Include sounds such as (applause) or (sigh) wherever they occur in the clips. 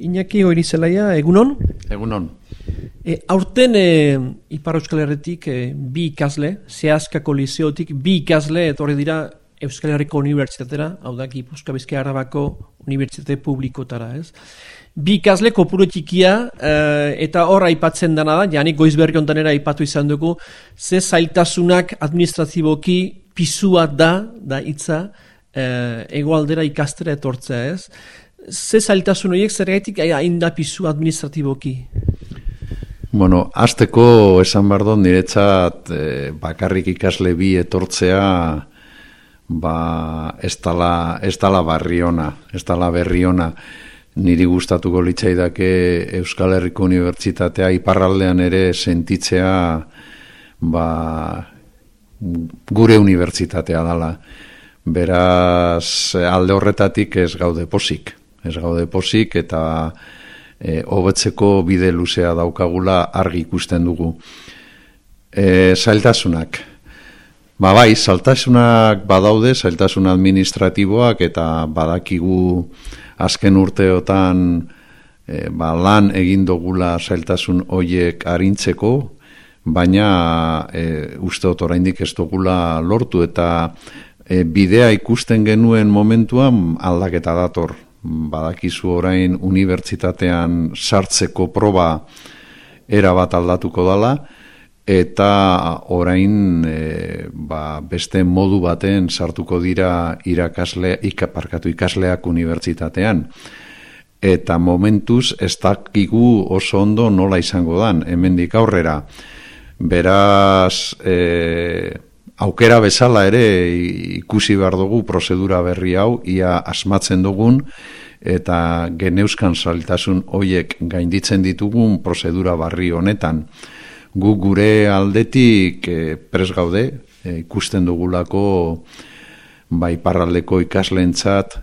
Iñaki hori zelaia, egunon? Egunon. E, aurten e, Ipar Euskal Herretik e, bi ikasle, zehazkako liceotik bi ikasle etorri dira Euskal Herriko Unibertsitatera, hau da, Gipuzka Bizkaia Arabako Unibertsitate Publikotara, ez? Bi ikasle kopuru txikia e, eta hor aipatzen dena da, janik goizberri ontanera aipatu izan dugu, ze zailtasunak administratiboki pisua da, da hitza, e, egoaldera ikastera etortzea, ez? Ze zailtasun horiek zer gaitik hain da pizu administratiboki? Bueno, azteko esan bardo niretzat eh, bakarrik ikasle bi etortzea ba, ez dala, ez dala barriona, ez dala berriona. Niri gustatuko litzaidake Euskal Herriko Unibertsitatea iparraldean ere sentitzea ba, gure unibertsitatea dala. Beraz, alde horretatik ez gaude posik ez gaude posik eta e, hobetzeko bide luzea daukagula argi ikusten dugu. E, zailtasunak. Ba bai, zailtasunak badaude, zailtasun administratiboak eta badakigu azken urteotan e, ba, lan egin dugula zailtasun hoiek arintzeko, baina e, uste oraindik ez dugula lortu eta e, bidea ikusten genuen momentuan aldaketa dator badakizu orain unibertsitatean sartzeko proba era bat aldatuko dala eta orain e, ba, beste modu baten sartuko dira irakasle ikaparkatu ikasleak unibertsitatean. Eta momentuz ez dakigu oso ondo nola izango dan hemendik aurrera. Beraz e, aukera bezala ere ikusi behar dugu prozedura berri hau, ia asmatzen dugun, eta geneuskan saltasun hoiek gainditzen ditugun prozedura barri honetan. Gu gure aldetik e, pres gaude, e, ikusten dugulako bai parraldeko ikaslentzat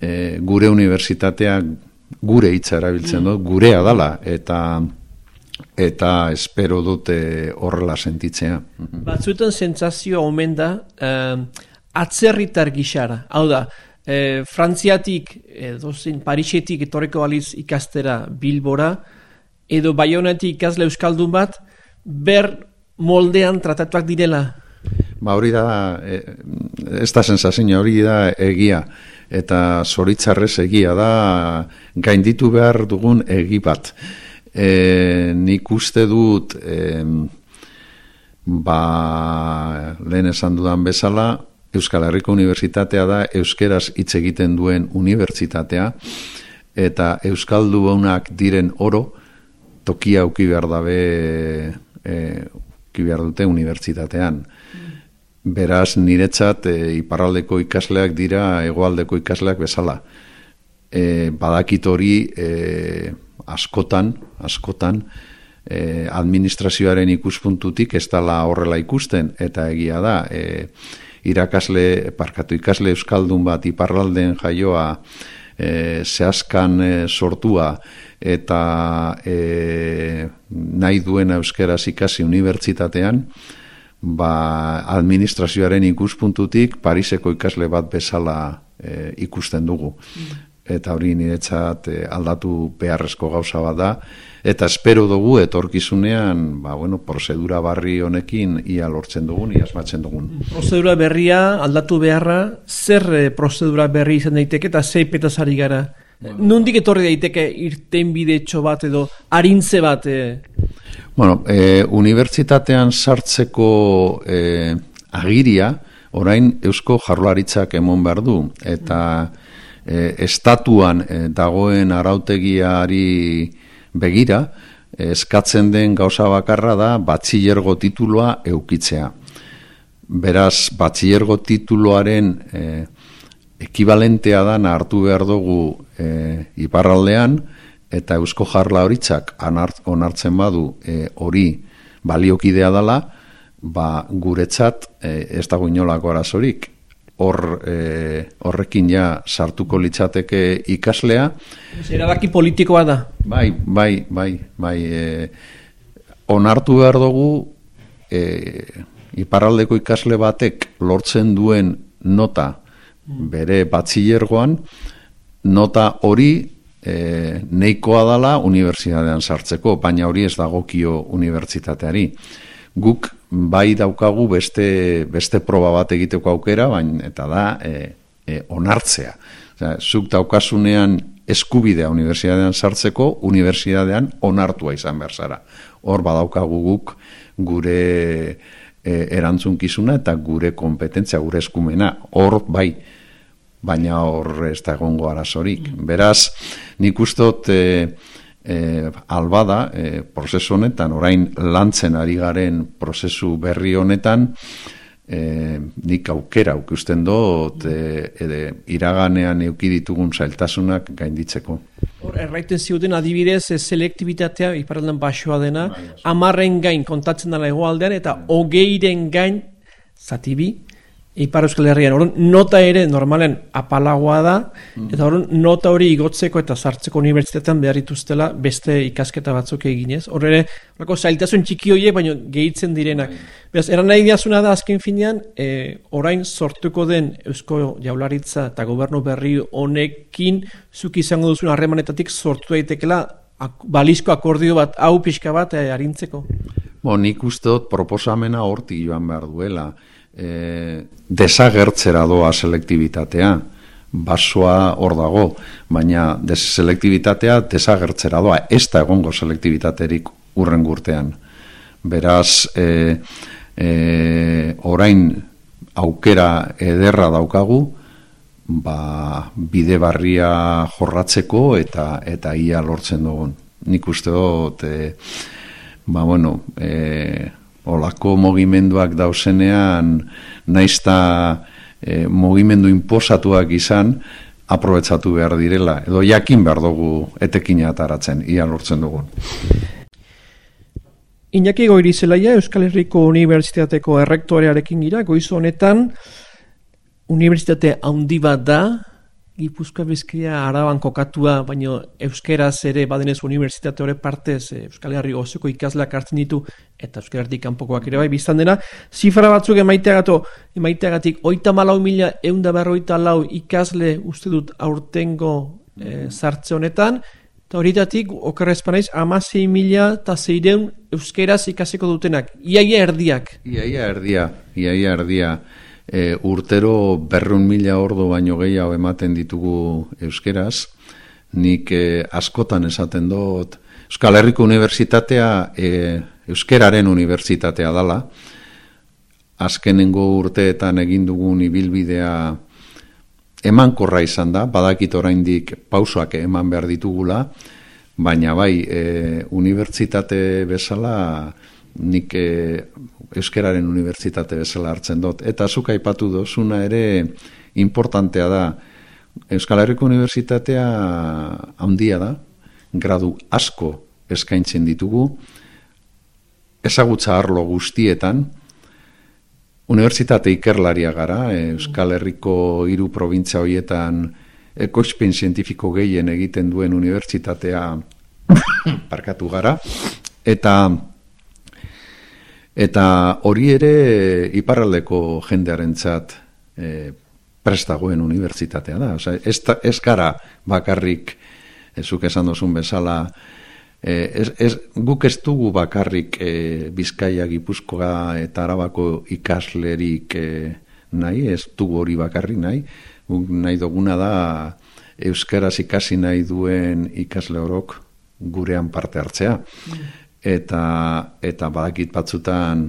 e, gure unibertsitateak gure hitza erabiltzen mm. dut, gurea dala, eta eta espero dute horrela sentitzea. Batzuetan sentsazio omen da eh, atzerritar gixara. Hau da, eh, Frantziatik, edo zen Parisetik etorreko aliz ikastera Bilbora, edo Bayonetik ikasle Euskaldun bat, ber moldean tratatuak direla. Ba hori da, e, ez da sensazio hori da egia, eta zoritzarrez egia da gainditu behar dugun egi bat e, nik uste dut e, ba, lehen esan dudan bezala Euskal Herriko Unibertsitatea da euskeraz hitz egiten duen unibertsitatea eta euskaldu honak diren oro tokia uki behar dabe e, uki behar dute unibertsitatean. Beraz niretzat e, iparraldeko ikasleak dira egoaldeko ikasleak bezala. E, badakit hori e, askotan, askotan, e, administrazioaren ikuspuntutik ez dala horrela ikusten, eta egia da, e, irakasle, parkatu ikasle euskaldun bat iparralden jaioa e, zehazkan e, sortua eta e, nahi duena euskeraz ikasi unibertsitatean, ba, administrazioaren ikuspuntutik Pariseko ikasle bat bezala e, ikusten dugu. Mm eta hori niretzat eh, aldatu beharrezko gauza bat da eta espero dugu etorkizunean ba, bueno, prozedura barri honekin ia lortzen dugun, ia asmatzen dugun. Prozedura berria aldatu beharra, zer eh, prozedura berri izan daiteke eta zei petazari gara? Bueno. Nundik etorri daiteke irten bide bat edo harintze bat? Eh? Bueno, e, unibertsitatean sartzeko e, agiria, orain eusko jarlaritzak emon behar du, eta e, estatuan e, dagoen arautegiari begira, eskatzen den gauza bakarra da batxilergo tituloa eukitzea. Beraz, batxilergo tituloaren e, ekibalentea da hartu behar dugu e, iparraldean, eta eusko jarla horitzak onartzen badu e, hori baliokidea dela, ba, guretzat e, ez dago inolako arazorik hor e, horrekin ja sartuko litzateke ikaslea. Erabaki politikoa da. Bai, bai, bai, bai. E, onartu behar dugu e, iparraldeko ikasle batek lortzen duen nota bere batzilergoan, nota hori e, neikoa dala unibertsitatean sartzeko, baina hori ez dagokio unibertsitateari. Guk bai daukagu beste, beste proba bat egiteko aukera, baina eta da e, e, onartzea. Osea, zuk daukasunean eskubidea unibertsitatean sartzeko, unibertsitatean onartua izan behar zara. Hor badaukagu guk gure e, erantzunkizuna eta gure kompetentzia, gure eskumena. Hor bai, baina hor ez da egongo arazorik. Beraz, nik ustot e, e, albada e, prozesu honetan, orain lantzen ari garen prozesu berri honetan, e, nik aukera aukusten dut e, iraganean eukiditugun zailtasunak gainditzeko. Hor, erraiten ziuten adibidez, e, selektibitatea, iparaldan basoa dena, bai, amarren gain kontatzen dela egoaldean, eta hogeiren gain, zatibi, Ipar Euskal Herrian, orduan, nota ere normalen apalagoa da, mm. eta orduan, nota hori igotzeko eta sartzeko unibertsitatean behar ituztela beste ikasketa batzuk eginez. Hor ere, orako, zailtasun txiki hoiek, baina gehitzen direnak. Mm. Beraz, eran nahi diazuna da azken finean, e, orain sortuko den Eusko Jaularitza eta gobernu berri honekin, zuk izango duzun harremanetatik sortu daitekela ak balizko akordio bat, hau pixka bat, e, harintzeko. Bo, nik uste dut proposamena horti joan behar duela e, desagertzera doa selektibitatea, basoa hor dago, baina selektibitatea desagertzera doa, ez da egongo selektibitaterik urren gurtean. Beraz, e, e, orain aukera ederra daukagu, ba, bide barria jorratzeko eta eta ia lortzen dugun. Nik uste dut, e, ba, bueno, e, olako mogimenduak dausenean naizta e, mogimendu inposatuak izan aprobetsatu behar direla. Edo jakin behar dugu etekina ataratzen ia lortzen dugun. Iñaki Goirizelaia Euskal Herriko Unibertsitateko errektorearekin gira goizu honetan Unibertsitate handi bat da Gipuzkoa bizkia araban kokatua, baino euskeraz ere badenez unibertsitate hori partez eh, Euskal Herri osoko ikasleak hartzen ditu eta Herri kanpokoak ere bai biztan dena. Zifra batzuk emaiteagato, emaiteagatik oita malau mila eunda berroita lau ikasle uste dut aurtengo e, sartze honetan, eta amasei mila eta zeireun euskeraz ikaseko dutenak. Iaia erdiak. Iaia erdia, iaia erdia e, urtero berrun mila ordo baino gehiago ematen ditugu euskeraz, nik e, askotan esaten dut, Euskal Herriko Unibertsitatea e, euskeraren unibertsitatea dala, azkenengo urteetan egin dugun ibilbidea emankorra izan da, badakit oraindik pausoak eman behar ditugula, baina bai, e, unibertsitate bezala nik e, euskararen unibertsitate bezala hartzen dut. Eta zuk aipatu dozuna ere importantea da. Euskal Herriko Unibertsitatea handia da, gradu asko eskaintzen ditugu, ezagutza arlo guztietan, Unibertsitate ikerlaria gara, Euskal Herriko hiru probintzia hoietan ekoizpen zientifiko gehien egiten duen unibertsitatea (coughs) parkatu gara, eta Eta hori ere iparraldeko jendearentzat e, prestagoen unibertsitatea da. Osa, ez, ez gara bakarrik, ezuk esan dozun bezala, e, ez, ez, guk ez dugu bakarrik e, Bizkaia, Gipuzkoa eta Arabako ikaslerik e, nahi, ez dugu hori bakarrik nahi, guk nahi duguna da Euskaraz ikasi nahi duen ikasle horok gurean parte hartzea. Mm eta eta badakit batzutan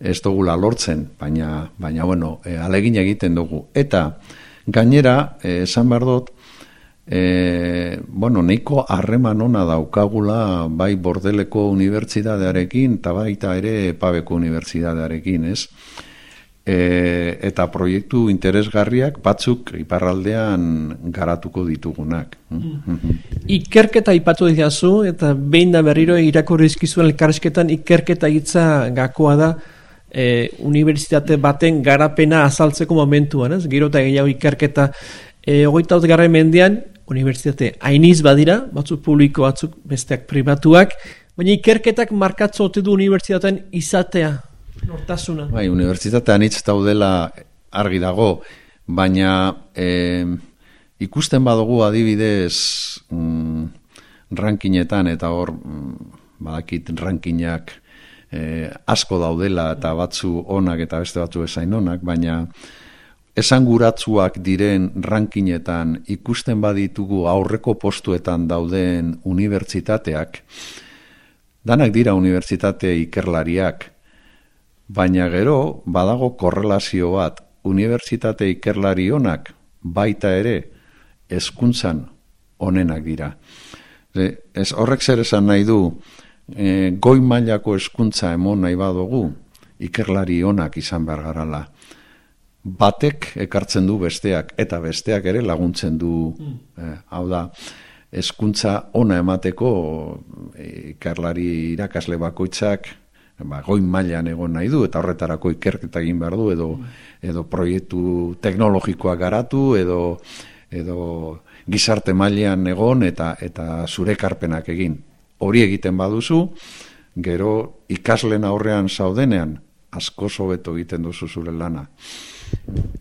ez dugula lortzen, baina baina bueno, e, alegin egiten dugu. Eta gainera, e, esan behar dut, e, bueno, neiko harreman ona daukagula bai bordeleko unibertsitatearekin eta baita ere pabeko unibertsitatearekin, ez? E, eta proiektu interesgarriak batzuk iparraldean garatuko ditugunak. Mm. Ikerketa ipatu diazu eta behin da berriro irakurrizkizuen elkarrizketan ikerketa hitza gakoa da e, unibertsitate baten garapena azaltzeko momentuan, ez? Gero eta gehiago ikerketa e, ogeita garren mendean unibertsitate hainiz badira, batzuk publiko, batzuk besteak pribatuak, baina ikerketak markatzo du unibertsitatean izatea, Nortasuna. Bai, unibertsitatean hitz daudela argi dago, baina e, ikusten badugu adibidez mm, rankinetan eta hor mm, badakit rankinak eh, asko daudela eta batzu onak eta beste batzu esain onak, baina esanguratsuak diren rankinetan ikusten baditugu aurreko postuetan dauden unibertsitateak, danak dira unibertsitate ikerlariak, baina gero badago korrelazio bat unibertsitate ikerlari onak baita ere hezkuntzan onenak dira. Ez horrek zer esan nahi du, e, goi mailako hezkuntza emon nahi badugu, ikerlari onak izan behar garala. Batek ekartzen du besteak, eta besteak ere laguntzen du, mm. Eh, hau da, hezkuntza ona emateko ikerlari irakasle bakoitzak, ba, goi mailan egon nahi du, eta horretarako ikerketa egin behar du, edo, edo proiektu teknologikoa garatu, edo, edo gizarte mailean egon, eta, eta zure karpenak egin hori egiten baduzu, gero ikaslen aurrean zaudenean, asko sobeto egiten duzu zure lana.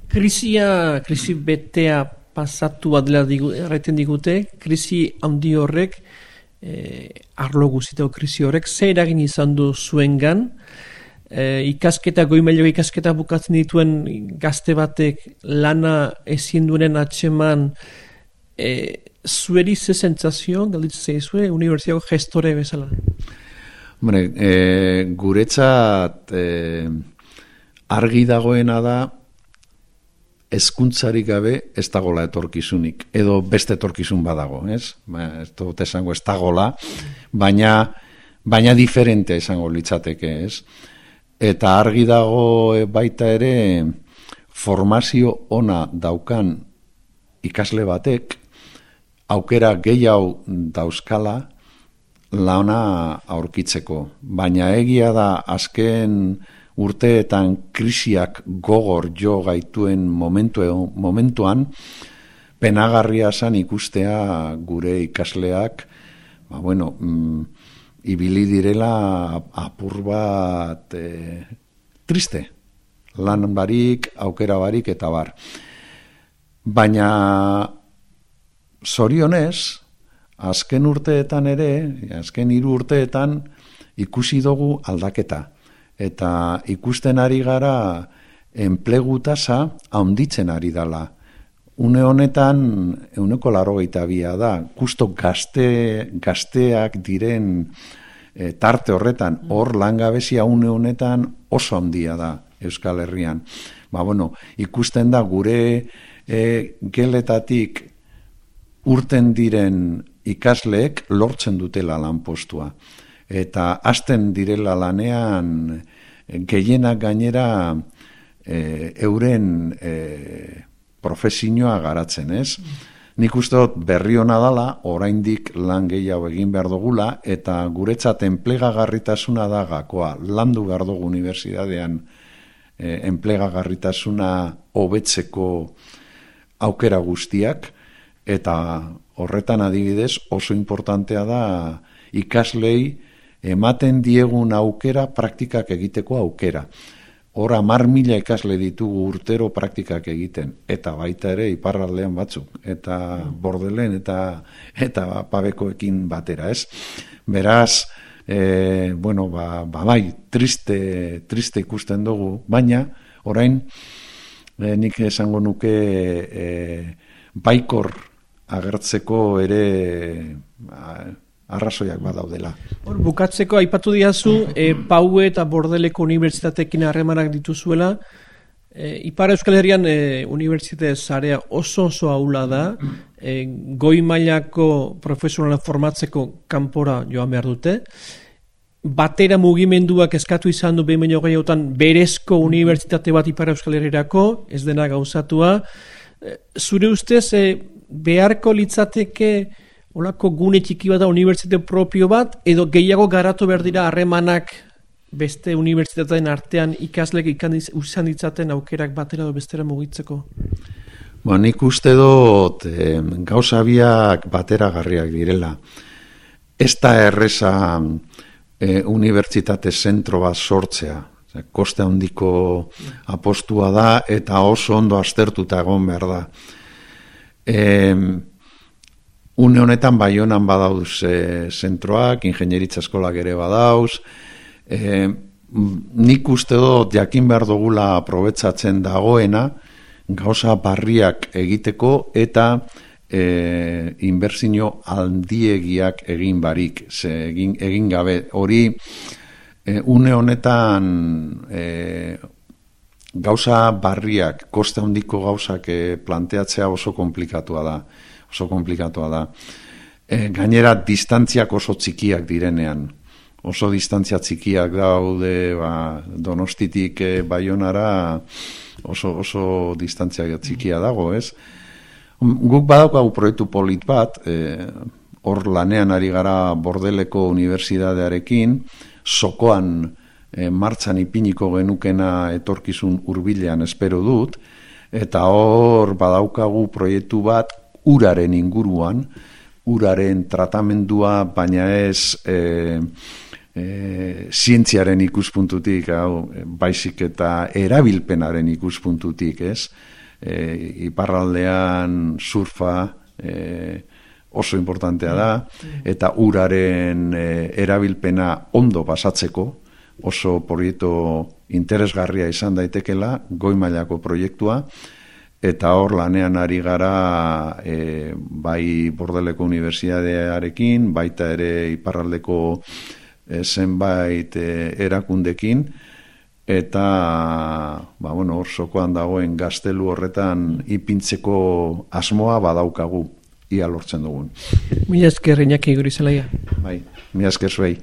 Krisia, krisi betea pasatu bat dela digu, erreten digute, krisi handi horrek, eh, arlo guzitako krisi horrek, zer eragin izan du zuengan, eh, ikasketa, goi ikasketa bukatzen dituen gazte batek lana ezin duenen atxeman, eh, zueri ze sentsazio galditzen zaizue unibertsitateko gestore bezala? Hombre, e, guretzat e, argi dagoena da hezkuntzarik gabe ez dagola etorkizunik edo beste etorkizun badago, ez? Ba, ez dut esango ez dagola, baina baina diferente esango litzateke, ez? Eta argi dago e, baita ere formazio ona daukan ikasle batek aukera gehiago dauzkala launa aurkitzeko. Baina egia da azken urteetan krisiak gogor jo gaituen momentu, momentuan, penagarria zan ikustea gure ikasleak, ba, bueno, mm, ibili direla apur bat e, triste, lan barik, aukera barik eta bar. Baina zorionez, azken urteetan ere, azken hiru urteetan, ikusi dugu aldaketa. Eta ikusten ari gara enplegu tasa haunditzen ari dala. Une honetan, euneko laro bia da, kusto gazte, gazteak diren e, tarte horretan, hor langabezia une honetan oso handia da Euskal Herrian. Ba, bueno, ikusten da gure e, geletatik urten diren ikasleek lortzen dutela lanpostua. Eta hasten direla lanean gehienak gainera e, euren e, profesioa garatzen, ez? Nik uste dut berri hona dala, oraindik lan gehiago egin behar dugula, eta guretzat enplegagarritasuna da gakoa, landu behar dugu unibertsitatean e, enplegagarritasuna hobetzeko aukera guztiak, eta horretan adibidez oso importantea da ikaslei ematen diegun aukera praktikak egiteko aukera. Hora mar mila ikasle ditugu urtero praktikak egiten, eta baita ere iparraldean batzuk, eta bordelen eta eta pabekoekin batera, ez? Beraz, e, bueno, ba, ba bai, triste, triste ikusten dugu, baina, orain, e, nik esango nuke e, baikor agertzeko ere ba, arrazoiak badaudela. Hor, bukatzeko aipatu diazu, e, Pau eta Bordeleko unibertsitatekin harremanak dituzuela, e, Ipar Euskal Herrian e, unibertsitate zarea oso oso aula da, e, goi mailako profesionala formatzeko kanpora joan behar dute, batera mugimenduak eskatu izan du behin gehiagotan berezko unibertsitate bat Ipar Euskal Herriako, ez dena gauzatua, zure ustez, e, beharko litzateke olako gune txiki bat da unibertsitate propio bat, edo gehiago garatu behar dira harremanak beste unibertsitateen artean ikaslek ikan izan ditzaten aukerak batera edo bestera mugitzeko? Ba, nik uste dut eh, gauza biak batera garriak direla. Ez da erreza eh, unibertsitate zentro bat sortzea. Koste handiko apostua da eta oso ondo aztertuta egon behar da E, une honetan baionan badauz e, zentroak, ingenieritza eskolak ere badauz, e, nik uste dut jakin behar dugula aprobetsatzen dagoena, gauza barriak egiteko eta e, inbertsio handiegiak egin barik, ze egin, egin gabe. Hori, e, une honetan e, gauza barriak, koste handiko gauzak e, planteatzea oso komplikatua da. Oso komplikatua da. E, gainera, distantziak oso txikiak direnean. Oso distantzia txikiak daude, ba, donostitik e, baionara oso, oso distantzia txikia dago, ez? Guk badaukagu proiektu polit bat, e, hor lanean ari gara bordeleko unibertsitatearekin, sokoan e, martxan ipiniko genukena etorkizun hurbilean espero dut, eta hor badaukagu proiektu bat uraren inguruan, uraren tratamendua, baina ez e, e, zientziaren ikuspuntutik, hau, baizik eta erabilpenaren ikuspuntutik, ez? e, iparraldean surfa e, oso importantea da, eta uraren e, erabilpena ondo pasatzeko, oso proiektu interesgarria izan daitekela, goi mailako proiektua, eta hor lanean ari gara e, bai Bordeleko Unibertsitatearekin, baita ere iparraldeko e, zenbait e, erakundekin, eta ba, bueno, hor sokoan dagoen gaztelu horretan ipintzeko asmoa badaukagu ia lortzen dugun. Mila esker, Iñaki Gurizelaia. Bai, mila esker zuei.